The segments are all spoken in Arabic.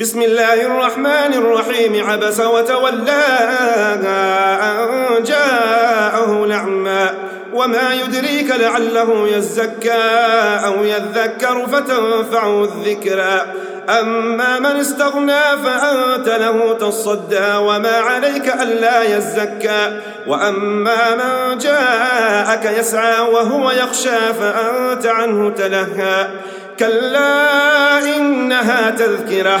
بسم الله الرحمن الرحيم. عبس وتولى أن جاءه الأعمى وما يدريك لعله يزكى أو يذكر فتنفعه الذكرى. أما من استغنى فأنت له تصدى وما عليك ألا يزكى. وأما من جاءك يسعى وهو يخشى فأنت عنه تلهى. كلا إنها تذكرة.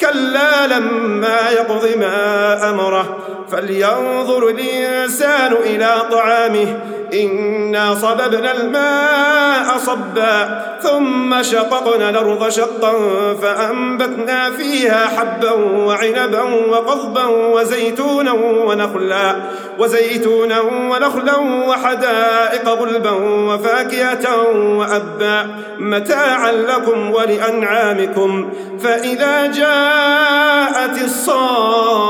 كلا لما يقض ما أمره فلينظر الإنسان إلى طعامه. إنا صببنا الماء صبا ثم شققنا الأرض شقا فأنبتنا فيها حبا وعنبا وقضبا وزيتونا ونخلا وزيتونا ونخلا وحدائق غلبا وفاكهة وأبا متاعا لكم ولأنعامكم فإذا جاءت الصاخة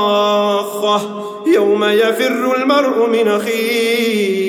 يوم يفر المرء من أخيه